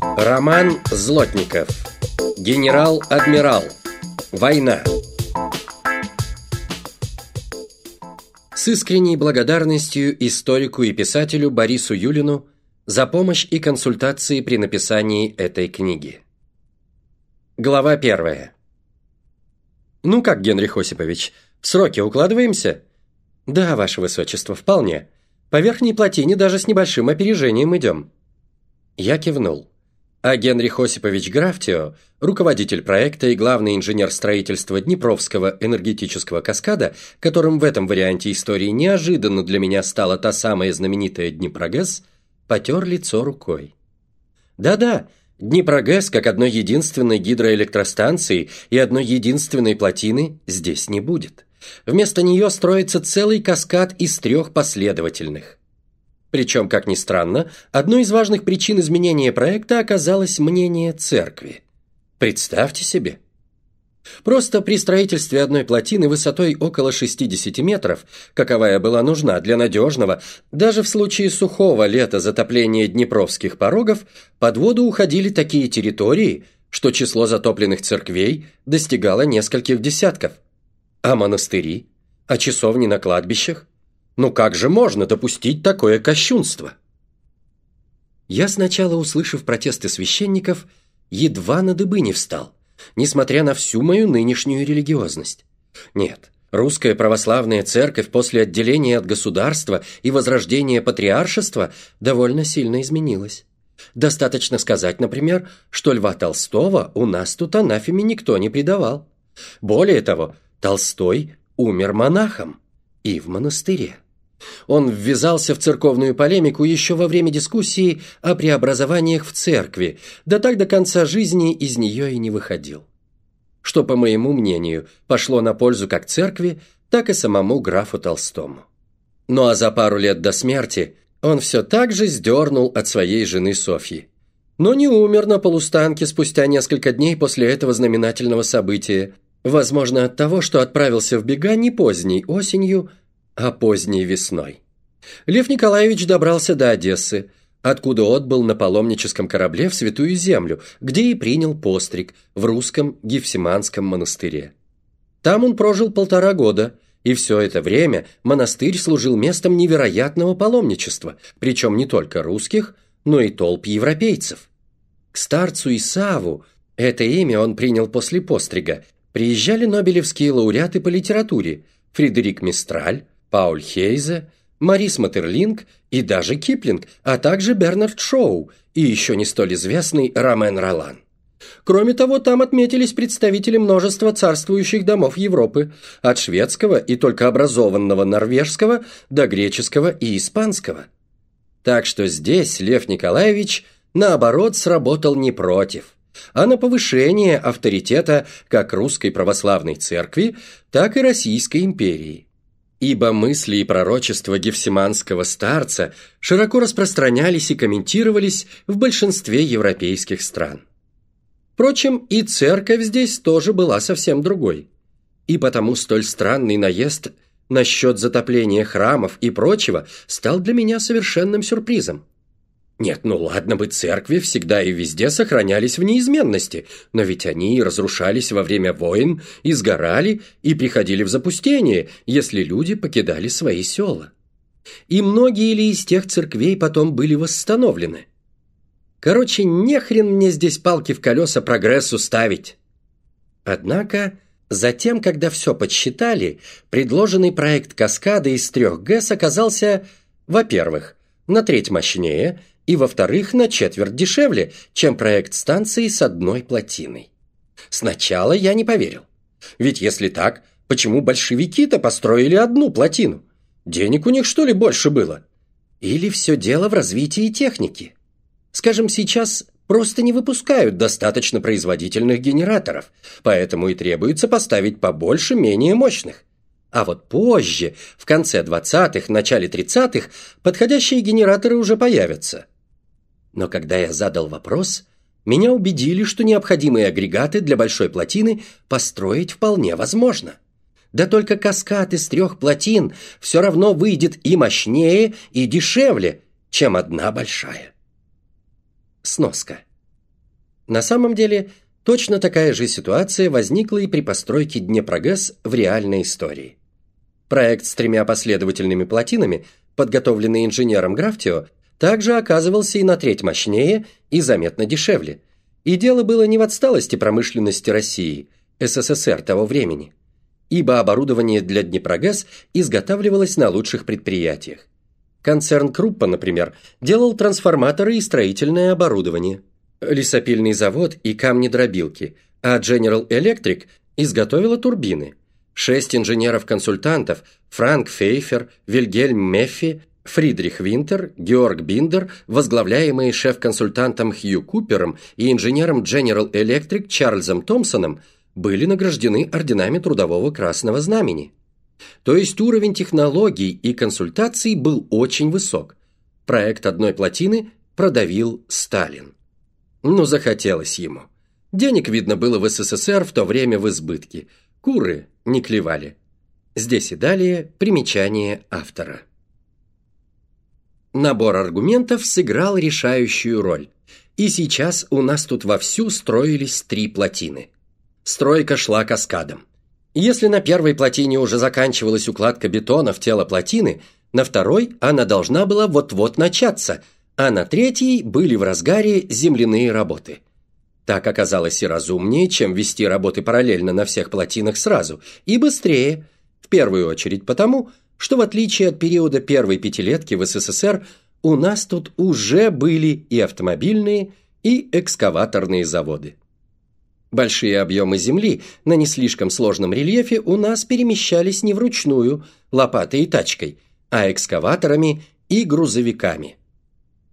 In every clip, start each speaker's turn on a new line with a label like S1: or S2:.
S1: Роман Злотников Генерал-адмирал Война С искренней благодарностью историку и писателю Борису Юлину за помощь и консультации при написании этой книги. Глава первая. «Ну как, Генрих Осипович, в сроки укладываемся?» «Да, ваше высочество, вполне. По верхней плотине даже с небольшим опережением идем». Я кивнул. А Генрих Осипович Графтио, руководитель проекта и главный инженер строительства Днепровского энергетического каскада, которым в этом варианте истории неожиданно для меня стала та самая знаменитая Днепрогэс, потер лицо рукой. Да-да, Днепрогэс, как одной единственной гидроэлектростанции и одной единственной плотины, здесь не будет. Вместо нее строится целый каскад из трех последовательных. Причем, как ни странно, одной из важных причин изменения проекта оказалось мнение церкви. Представьте себе. Просто при строительстве одной плотины высотой около 60 метров, каковая была нужна для надежного, даже в случае сухого лета затопления днепровских порогов, под воду уходили такие территории, что число затопленных церквей достигало нескольких десятков. А монастыри? А часовни на кладбищах? Ну как же можно допустить такое кощунство? Я сначала, услышав протесты священников, едва на дыбы не встал, несмотря на всю мою нынешнюю религиозность. Нет, русская православная церковь после отделения от государства и возрождения патриаршества довольно сильно изменилась. Достаточно сказать, например, что Льва Толстого у нас тут анафеме никто не предавал. Более того, Толстой умер монахом и в монастыре. Он ввязался в церковную полемику еще во время дискуссии о преобразованиях в церкви, да так до конца жизни из нее и не выходил. Что, по моему мнению, пошло на пользу как церкви, так и самому графу Толстому. Ну а за пару лет до смерти он все так же сдернул от своей жены Софьи. Но не умер на полустанке спустя несколько дней после этого знаменательного события, возможно от того, что отправился в бега не поздней осенью, а поздней весной. Лев Николаевич добрался до Одессы, откуда отбыл на паломническом корабле в Святую Землю, где и принял постриг в русском Гефсиманском монастыре. Там он прожил полтора года, и все это время монастырь служил местом невероятного паломничества, причем не только русских, но и толп европейцев. К старцу Исаву, это имя он принял после пострига, приезжали нобелевские лауреаты по литературе Фредерик Мистраль, Пауль Хейзе, Марис Матерлинг и даже Киплинг, а также Бернард Шоу и еще не столь известный Ромен Ролан. Кроме того, там отметились представители множества царствующих домов Европы, от шведского и только образованного норвежского до греческого и испанского. Так что здесь Лев Николаевич, наоборот, сработал не против, а на повышение авторитета как русской православной церкви, так и Российской империи ибо мысли и пророчества гефсиманского старца широко распространялись и комментировались в большинстве европейских стран. Впрочем, и церковь здесь тоже была совсем другой. И потому столь странный наезд насчет затопления храмов и прочего стал для меня совершенным сюрпризом. Нет, ну ладно бы церкви всегда и везде сохранялись в неизменности, но ведь они разрушались во время войн, изгорали и приходили в запустение, если люди покидали свои села. И многие ли из тех церквей потом были восстановлены? Короче, нехрен мне здесь палки в колеса прогрессу ставить. Однако, затем, когда все подсчитали, предложенный проект каскада из трех ГЭС оказался, во-первых, на треть мощнее – и, во-вторых, на четверть дешевле, чем проект станции с одной плотиной. Сначала я не поверил. Ведь если так, почему большевики-то построили одну плотину? Денег у них, что ли, больше было? Или все дело в развитии техники? Скажем, сейчас просто не выпускают достаточно производительных генераторов, поэтому и требуется поставить побольше менее мощных. А вот позже, в конце 20-х, начале 30-х, подходящие генераторы уже появятся. Но когда я задал вопрос, меня убедили, что необходимые агрегаты для большой плотины построить вполне возможно. Да только каскад из трех плотин все равно выйдет и мощнее, и дешевле, чем одна большая. Сноска. На самом деле, точно такая же ситуация возникла и при постройке Днепрогэс в реальной истории. Проект с тремя последовательными плотинами, подготовленный инженером Графтио, также оказывался и на треть мощнее и заметно дешевле. И дело было не в отсталости промышленности России, СССР того времени, ибо оборудование для Днепрогэс изготавливалось на лучших предприятиях. Концерн Круппа, например, делал трансформаторы и строительное оборудование, лесопильный завод и камни-дробилки, а General Electric изготовила турбины. Шесть инженеров-консультантов – Франк Фейфер, Вильгельм Меффи, Фридрих Винтер, Георг Биндер, возглавляемые шеф-консультантом Хью Купером и инженером General Electric Чарльзом Томпсоном, были награждены орденами Трудового Красного Знамени. То есть уровень технологий и консультаций был очень высок. Проект одной плотины продавил Сталин. Но захотелось ему. Денег, видно, было в СССР в то время в избытке. Куры не клевали. Здесь и далее примечание автора. Набор аргументов сыграл решающую роль. И сейчас у нас тут вовсю строились три плотины. Стройка шла каскадом. Если на первой плотине уже заканчивалась укладка бетона в тело плотины, на второй она должна была вот-вот начаться, а на третьей были в разгаре земляные работы. Так оказалось и разумнее, чем вести работы параллельно на всех плотинах сразу, и быстрее, в первую очередь потому, что в отличие от периода первой пятилетки в СССР, у нас тут уже были и автомобильные, и экскаваторные заводы. Большие объемы земли на не слишком сложном рельефе у нас перемещались не вручную, лопатой и тачкой, а экскаваторами и грузовиками.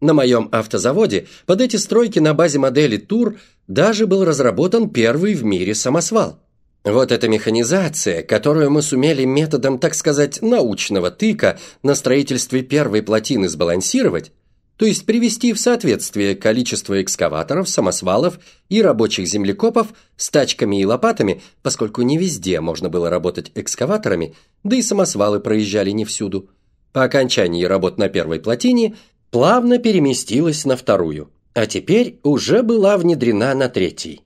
S1: На моем автозаводе под эти стройки на базе модели Тур даже был разработан первый в мире самосвал. Вот эта механизация, которую мы сумели методом, так сказать, научного тыка на строительстве первой плотины сбалансировать, то есть привести в соответствие количество экскаваторов, самосвалов и рабочих землекопов с тачками и лопатами, поскольку не везде можно было работать экскаваторами, да и самосвалы проезжали не всюду. По окончании работ на первой плотине плавно переместилась на вторую, а теперь уже была внедрена на третий.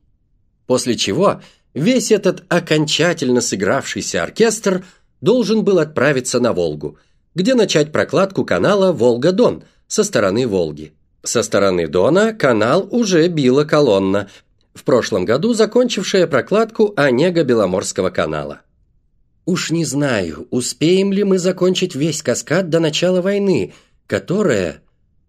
S1: После чего весь этот окончательно сыгравшийся оркестр должен был отправиться на Волгу, где начать прокладку канала Волга-Дон – со стороны Волги. Со стороны Дона канал уже била колонна, в прошлом году закончившая прокладку Онега-Беломорского канала. Уж не знаю, успеем ли мы закончить весь каскад до начала войны, которая,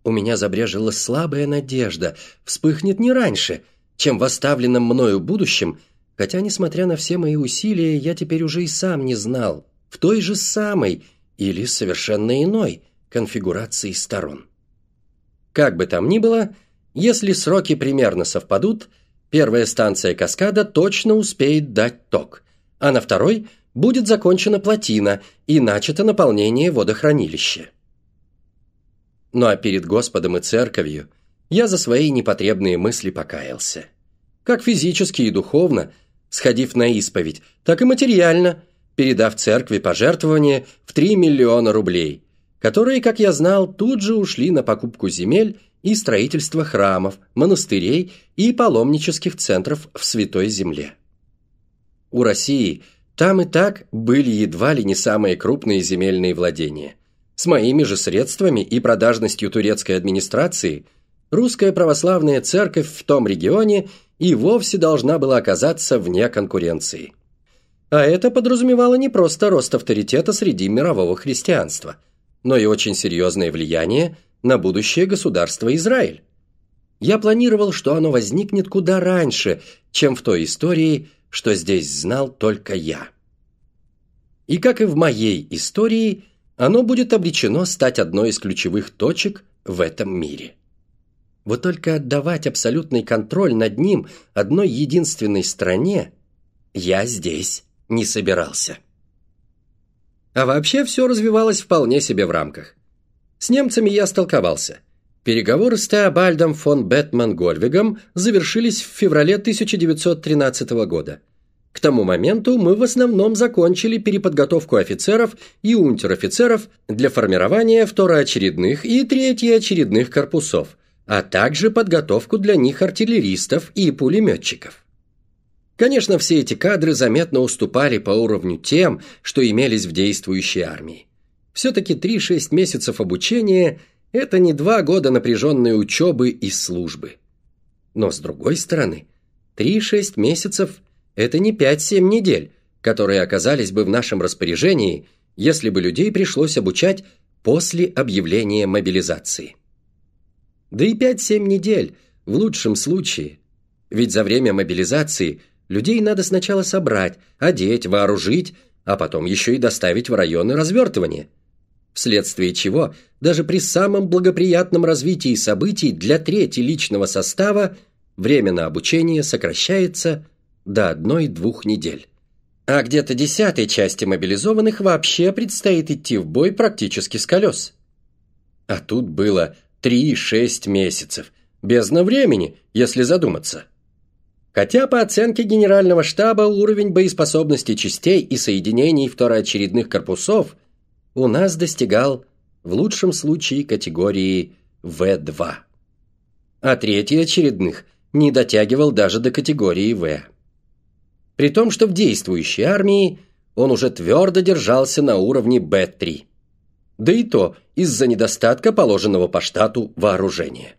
S1: у меня забрежила слабая надежда, вспыхнет не раньше, чем в оставленном мною будущем, хотя, несмотря на все мои усилия, я теперь уже и сам не знал, в той же самой или совершенно иной конфигурации сторон. Как бы там ни было, если сроки примерно совпадут, первая станция каскада точно успеет дать ток, а на второй будет закончена плотина и начато наполнение водохранилища. Ну а перед Господом и Церковью я за свои непотребные мысли покаялся. Как физически и духовно, сходив на исповедь, так и материально, передав церкви пожертвование в 3 миллиона рублей – которые, как я знал, тут же ушли на покупку земель и строительство храмов, монастырей и паломнических центров в Святой Земле. У России там и так были едва ли не самые крупные земельные владения. С моими же средствами и продажностью турецкой администрации русская православная церковь в том регионе и вовсе должна была оказаться вне конкуренции. А это подразумевало не просто рост авторитета среди мирового христианства – но и очень серьезное влияние на будущее государства Израиль. Я планировал, что оно возникнет куда раньше, чем в той истории, что здесь знал только я. И как и в моей истории, оно будет обречено стать одной из ключевых точек в этом мире. Вот только отдавать абсолютный контроль над ним одной единственной стране я здесь не собирался. А вообще все развивалось вполне себе в рамках. С немцами я столковался. Переговоры с Теобальдом фон Бетман-Гольвигом завершились в феврале 1913 года. К тому моменту мы в основном закончили переподготовку офицеров и унтер-офицеров для формирования второочередных и третьеочередных корпусов, а также подготовку для них артиллеристов и пулеметчиков. Конечно, все эти кадры заметно уступали по уровню тем, что имелись в действующей армии. Все-таки 3-6 месяцев обучения – это не два года напряженной учебы и службы. Но с другой стороны, 3-6 месяцев – это не 5-7 недель, которые оказались бы в нашем распоряжении, если бы людей пришлось обучать после объявления мобилизации. Да и 5-7 недель, в лучшем случае. Ведь за время мобилизации – Людей надо сначала собрать, одеть, вооружить, а потом еще и доставить в районы развертывания. Вследствие чего, даже при самом благоприятном развитии событий для трети личного состава время на обучение сокращается до одной-двух недель. А где-то десятой части мобилизованных вообще предстоит идти в бой практически с колес. А тут было 3-6 месяцев, бездна времени, если задуматься. Хотя по оценке Генерального штаба уровень боеспособности частей и соединений второочередных корпусов у нас достигал в лучшем случае категории В2. А третий очередных не дотягивал даже до категории В. При том, что в действующей армии он уже твердо держался на уровне Б3. Да и то из-за недостатка положенного по штату вооружения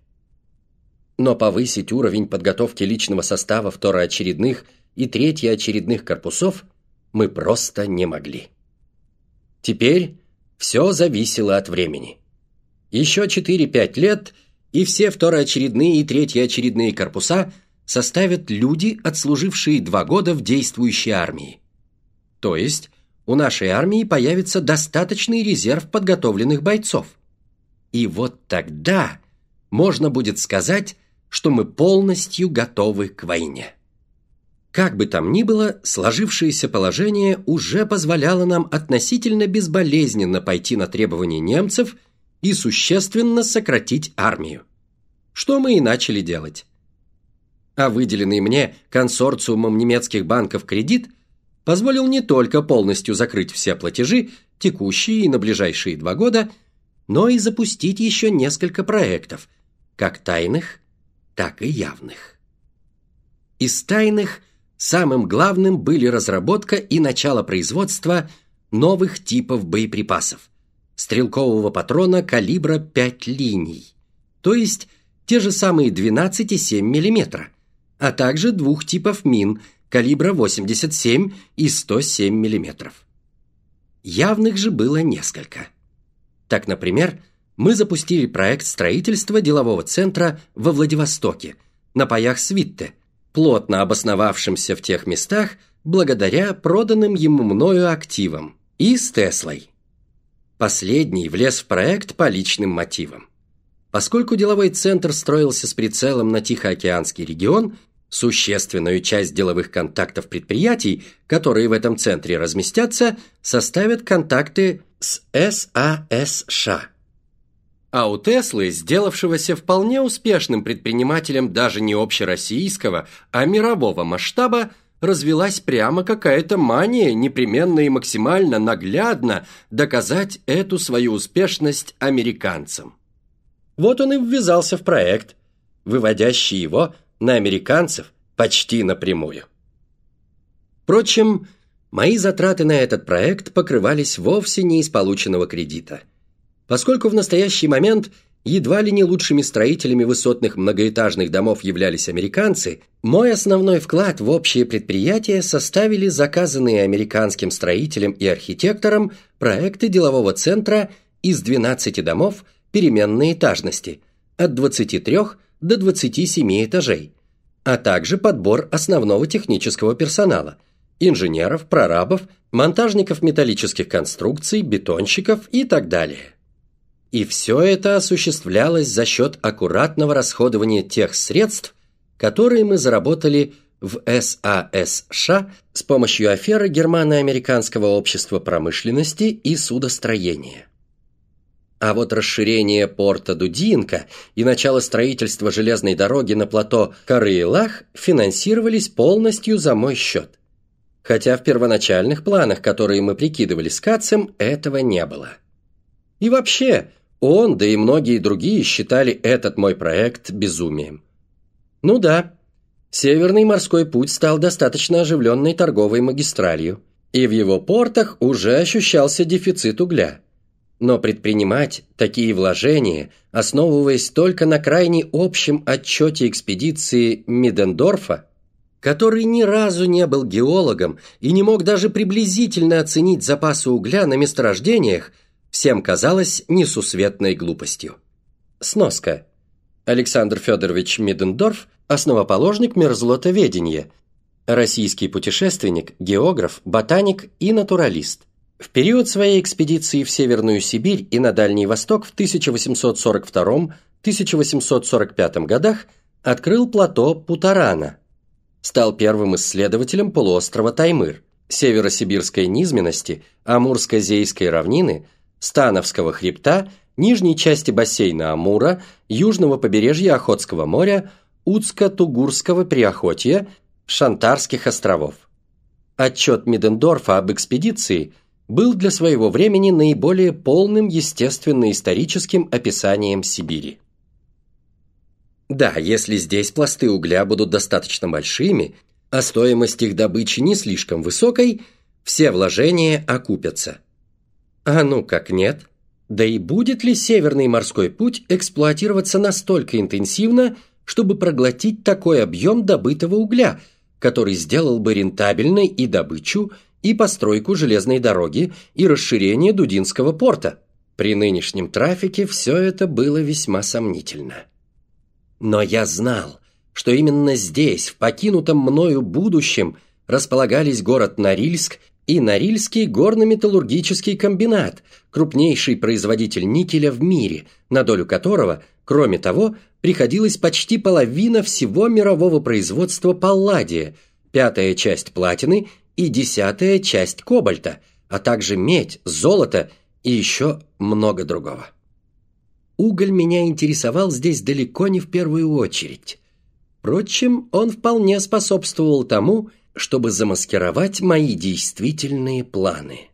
S1: но повысить уровень подготовки личного состава второочередных и третьеочередных корпусов мы просто не могли. Теперь все зависело от времени. Еще 4-5 лет, и все второочередные и третьеочередные корпуса составят люди, отслужившие два года в действующей армии. То есть у нашей армии появится достаточный резерв подготовленных бойцов. И вот тогда можно будет сказать, что мы полностью готовы к войне. Как бы там ни было, сложившееся положение уже позволяло нам относительно безболезненно пойти на требования немцев и существенно сократить армию. Что мы и начали делать. А выделенный мне консорциумом немецких банков кредит позволил не только полностью закрыть все платежи, текущие и на ближайшие два года, но и запустить еще несколько проектов, как тайных, так и явных. Из тайных самым главным были разработка и начало производства новых типов боеприпасов стрелкового патрона калибра 5 линий, то есть те же самые 12,7 мм, а также двух типов мин калибра 87 и 107 мм. Явных же было несколько. Так, например, мы запустили проект строительства делового центра во Владивостоке, на паях Свитте, плотно обосновавшимся в тех местах благодаря проданным ему мною активам, и с Теслой. Последний влез в проект по личным мотивам. Поскольку деловой центр строился с прицелом на Тихоокеанский регион, существенную часть деловых контактов предприятий, которые в этом центре разместятся, составят контакты с САСШ а у Теслы, сделавшегося вполне успешным предпринимателем даже не общероссийского, а мирового масштаба, развелась прямо какая-то мания непременно и максимально наглядно доказать эту свою успешность американцам. Вот он и ввязался в проект, выводящий его на американцев почти напрямую. Впрочем, мои затраты на этот проект покрывались вовсе не из полученного кредита – Поскольку в настоящий момент едва ли не лучшими строителями высотных многоэтажных домов являлись американцы, мой основной вклад в общее предприятие составили заказанные американским строителем и архитектором проекты делового центра из 12 домов переменной этажности, от 23 до 27 этажей, а также подбор основного технического персонала – инженеров, прорабов, монтажников металлических конструкций, бетонщиков и так далее. И все это осуществлялось за счет аккуратного расходования тех средств, которые мы заработали в САСШ с помощью аферы Германо-Американского общества промышленности и судостроения. А вот расширение порта Дудинка и начало строительства железной дороги на плато Карыелах финансировались полностью за мой счет. Хотя в первоначальных планах, которые мы прикидывали с Кацем, этого не было. И вообще, Он, да и многие другие считали этот мой проект безумием. Ну да, Северный морской путь стал достаточно оживленной торговой магистралью, и в его портах уже ощущался дефицит угля. Но предпринимать такие вложения, основываясь только на крайне общем отчете экспедиции Мидендорфа, который ни разу не был геологом и не мог даже приблизительно оценить запасы угля на месторождениях, всем казалось несусветной глупостью. Сноска. Александр Федорович Мидендорф – основоположник мерзлотоведения, российский путешественник, географ, ботаник и натуралист. В период своей экспедиции в Северную Сибирь и на Дальний Восток в 1842-1845 годах открыл плато Путарана. Стал первым исследователем полуострова Таймыр, северосибирской низменности, Амурско-Зейской равнины, Становского хребта, нижней части бассейна Амура, южного побережья Охотского моря, Уцко-Тугурского Приохотья, Шантарских островов. Отчет Мидендорфа об экспедиции был для своего времени наиболее полным естественно-историческим описанием Сибири. Да, если здесь пласты угля будут достаточно большими, а стоимость их добычи не слишком высокой, все вложения окупятся. А ну как нет? Да и будет ли Северный морской путь эксплуатироваться настолько интенсивно, чтобы проглотить такой объем добытого угля, который сделал бы рентабельной и добычу, и постройку железной дороги, и расширение Дудинского порта? При нынешнем трафике все это было весьма сомнительно. Но я знал, что именно здесь, в покинутом мною будущем, располагались город Норильск и Норильский горно-металлургический комбинат, крупнейший производитель никеля в мире, на долю которого, кроме того, приходилась почти половина всего мирового производства палладия, пятая часть платины и десятая часть кобальта, а также медь, золото и еще много другого. Уголь меня интересовал здесь далеко не в первую очередь. Впрочем, он вполне способствовал тому, чтобы замаскировать мои действительные планы.